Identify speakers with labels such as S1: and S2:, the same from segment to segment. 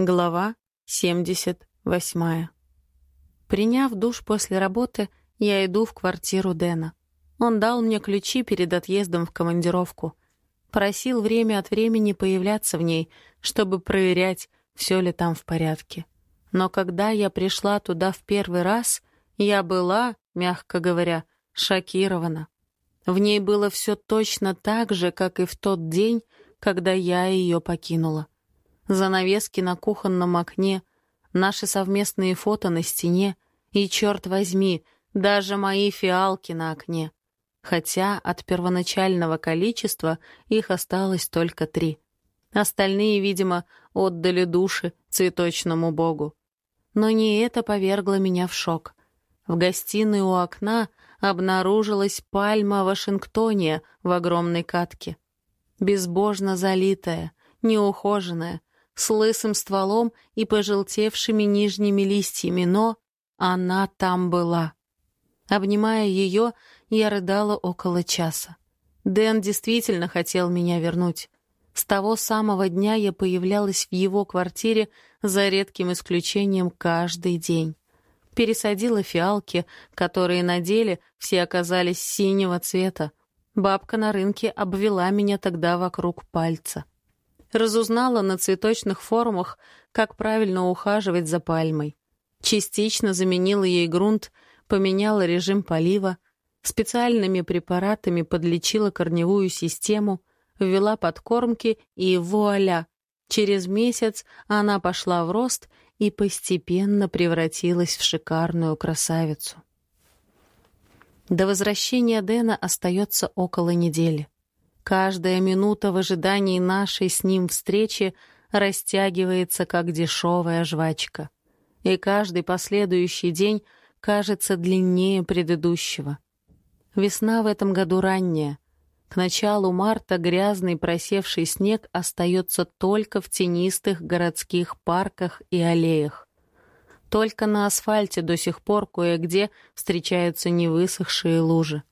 S1: Глава 78. Приняв душ после работы, я иду в квартиру Дэна. Он дал мне ключи перед отъездом в командировку. Просил время от времени появляться в ней, чтобы проверять, все ли там в порядке. Но когда я пришла туда в первый раз, я была, мягко говоря, шокирована. В ней было все точно так же, как и в тот день, когда я ее покинула занавески на кухонном окне, наши совместные фото на стене и, черт возьми, даже мои фиалки на окне. Хотя от первоначального количества их осталось только три. Остальные, видимо, отдали души цветочному богу. Но не это повергло меня в шок. В гостиной у окна обнаружилась пальма Вашингтония в огромной катке. Безбожно залитая, неухоженная, с лысым стволом и пожелтевшими нижними листьями, но она там была. Обнимая ее, я рыдала около часа. Дэн действительно хотел меня вернуть. С того самого дня я появлялась в его квартире за редким исключением каждый день. Пересадила фиалки, которые на деле все оказались синего цвета. Бабка на рынке обвела меня тогда вокруг пальца разузнала на цветочных форумах, как правильно ухаживать за пальмой. Частично заменила ей грунт, поменяла режим полива, специальными препаратами подлечила корневую систему, ввела подкормки и вуаля! Через месяц она пошла в рост и постепенно превратилась в шикарную красавицу. До возвращения Дэна остается около недели. Каждая минута в ожидании нашей с ним встречи растягивается, как дешевая жвачка. И каждый последующий день кажется длиннее предыдущего. Весна в этом году ранняя. К началу марта грязный просевший снег остается только в тенистых городских парках и аллеях. Только на асфальте до сих пор кое-где встречаются невысохшие лужи.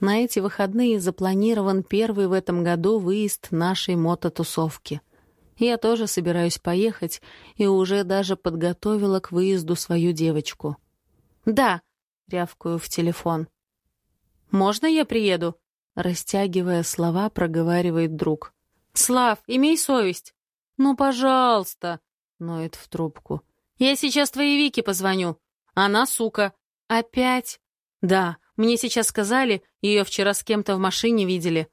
S1: На эти выходные запланирован первый в этом году выезд нашей мототусовки. Я тоже собираюсь поехать и уже даже подготовила к выезду свою девочку. «Да», — рявкаю в телефон. «Можно я приеду?» Растягивая слова, проговаривает друг. «Слав, имей совесть!» «Ну, пожалуйста!» — ноет в трубку. «Я сейчас твоей Вике позвоню. Она сука. Опять?» «Да, мне сейчас сказали, ее вчера с кем-то в машине видели».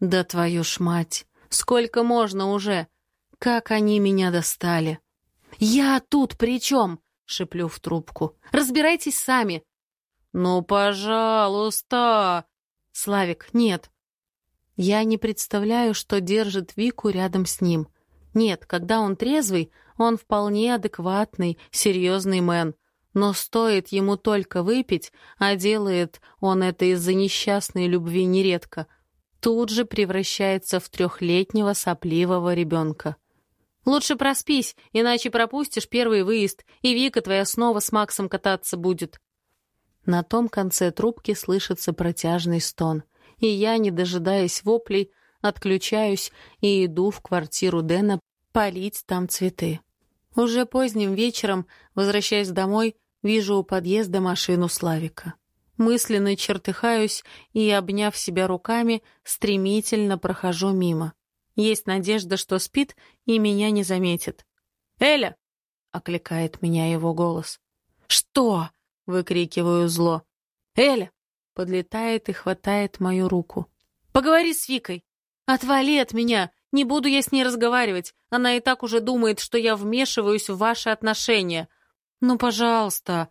S1: «Да твою ж мать! Сколько можно уже? Как они меня достали!» «Я тут при чем?» — шеплю в трубку. «Разбирайтесь сами!» «Ну, пожалуйста!» «Славик, нет!» Я не представляю, что держит Вику рядом с ним. Нет, когда он трезвый, он вполне адекватный, серьезный мэн. Но стоит ему только выпить, а делает он это из-за несчастной любви нередко, тут же превращается в трехлетнего сопливого ребенка. «Лучше проспись, иначе пропустишь первый выезд, и Вика твоя снова с Максом кататься будет». На том конце трубки слышится протяжный стон, и я, не дожидаясь воплей, отключаюсь и иду в квартиру Дэна полить там цветы. Уже поздним вечером, возвращаясь домой, Вижу у подъезда машину Славика. Мысленно чертыхаюсь и, обняв себя руками, стремительно прохожу мимо. Есть надежда, что спит и меня не заметит. «Эля!» — окликает меня его голос. «Что?» — выкрикиваю зло. «Эля!» — подлетает и хватает мою руку. «Поговори с Викой! Отвали от меня! Не буду я с ней разговаривать! Она и так уже думает, что я вмешиваюсь в ваши отношения!» «Ну, пожалуйста!»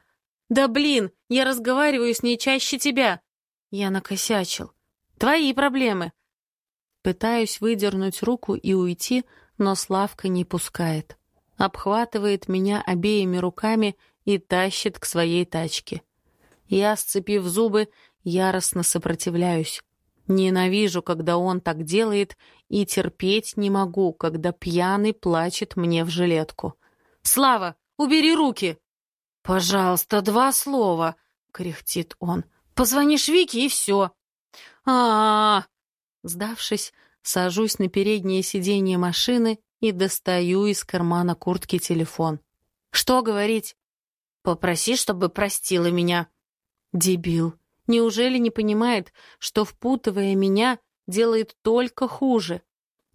S1: «Да блин, я разговариваю с ней чаще тебя!» Я накосячил. «Твои проблемы!» Пытаюсь выдернуть руку и уйти, но Славка не пускает. Обхватывает меня обеими руками и тащит к своей тачке. Я, сцепив зубы, яростно сопротивляюсь. Ненавижу, когда он так делает, и терпеть не могу, когда пьяный плачет мне в жилетку. «Слава, убери руки!» «Пожалуйста, два слова», — кряхтит он. «Позвонишь Вике, и все». А, -а, а Сдавшись, сажусь на переднее сиденье машины и достаю из кармана куртки телефон. «Что говорить?» «Попроси, чтобы простила меня». «Дебил. Неужели не понимает, что, впутывая меня, делает только хуже?»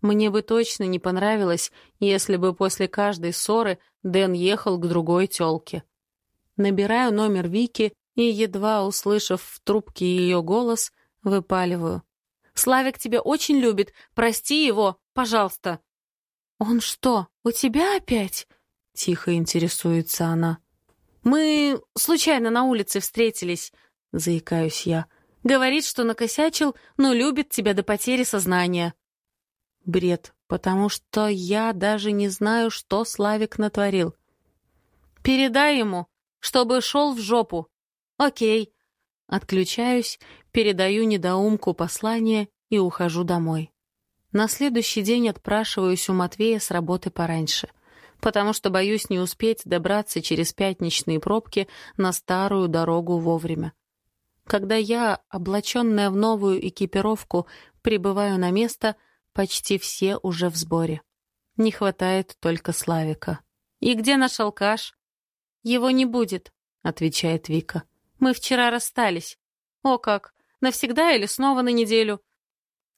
S1: Мне бы точно не понравилось, если бы после каждой ссоры Дэн ехал к другой тёлке. Набираю номер Вики и, едва услышав в трубке ее голос, выпаливаю. «Славик тебя очень любит. Прости его, пожалуйста». «Он что, у тебя опять?» — тихо интересуется она. «Мы случайно на улице встретились», — заикаюсь я. «Говорит, что накосячил, но любит тебя до потери сознания». Бред, потому что я даже не знаю, что Славик натворил. «Передай ему, чтобы шел в жопу». «Окей». Отключаюсь, передаю недоумку послание и ухожу домой. На следующий день отпрашиваюсь у Матвея с работы пораньше, потому что боюсь не успеть добраться через пятничные пробки на старую дорогу вовремя. Когда я, облаченная в новую экипировку, прибываю на место, Почти все уже в сборе. Не хватает только Славика. «И где наш алкаш?» «Его не будет», — отвечает Вика. «Мы вчера расстались». «О как! Навсегда или снова на неделю?»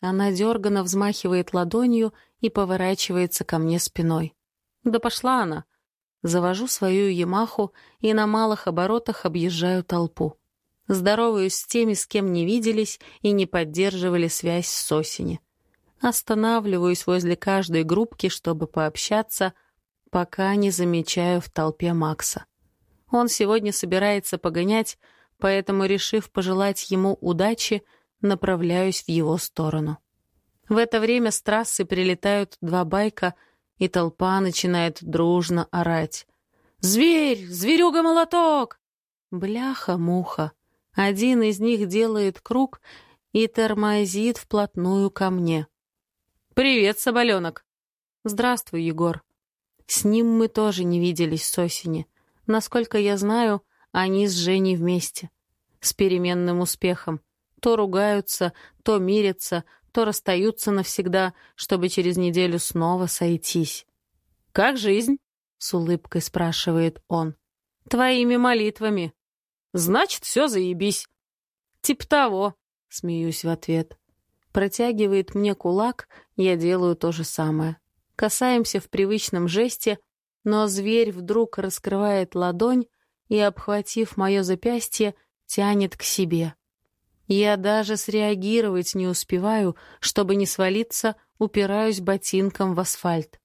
S1: Она дерганно взмахивает ладонью и поворачивается ко мне спиной. «Да пошла она!» Завожу свою Ямаху и на малых оборотах объезжаю толпу. Здороваюсь с теми, с кем не виделись и не поддерживали связь с осени. Останавливаюсь возле каждой группки, чтобы пообщаться, пока не замечаю в толпе Макса. Он сегодня собирается погонять, поэтому, решив пожелать ему удачи, направляюсь в его сторону. В это время с трассы прилетают два байка, и толпа начинает дружно орать. «Зверь! Зверюга-молоток!» Бляха-муха. Один из них делает круг и тормозит вплотную ко мне. «Привет, соболенок!» «Здравствуй, Егор!» С ним мы тоже не виделись с осени. Насколько я знаю, они с Женей вместе. С переменным успехом. То ругаются, то мирятся, то расстаются навсегда, чтобы через неделю снова сойтись. «Как жизнь?» — с улыбкой спрашивает он. «Твоими молитвами». «Значит, все заебись». «Тип того», — смеюсь в ответ. Протягивает мне кулак, я делаю то же самое. Касаемся в привычном жесте, но зверь вдруг раскрывает ладонь и, обхватив мое запястье, тянет к себе. Я даже среагировать не успеваю, чтобы не свалиться, упираюсь ботинком в асфальт.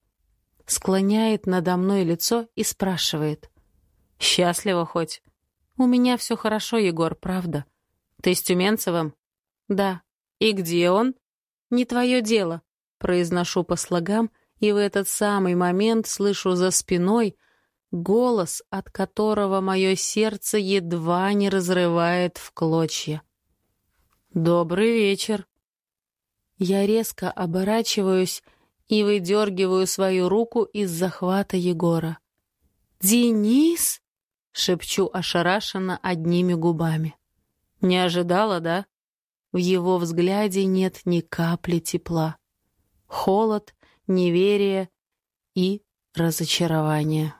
S1: Склоняет надо мной лицо и спрашивает. «Счастливо хоть?» «У меня все хорошо, Егор, правда». «Ты с Тюменцевым?» «Да». «И где он?» «Не твое дело», — произношу по слогам, и в этот самый момент слышу за спиной голос, от которого мое сердце едва не разрывает в клочья. «Добрый вечер». Я резко оборачиваюсь и выдергиваю свою руку из захвата Егора. «Денис?» — шепчу ошарашенно одними губами. «Не ожидала, да?» В его взгляде нет ни капли тепла. Холод, неверие и разочарование.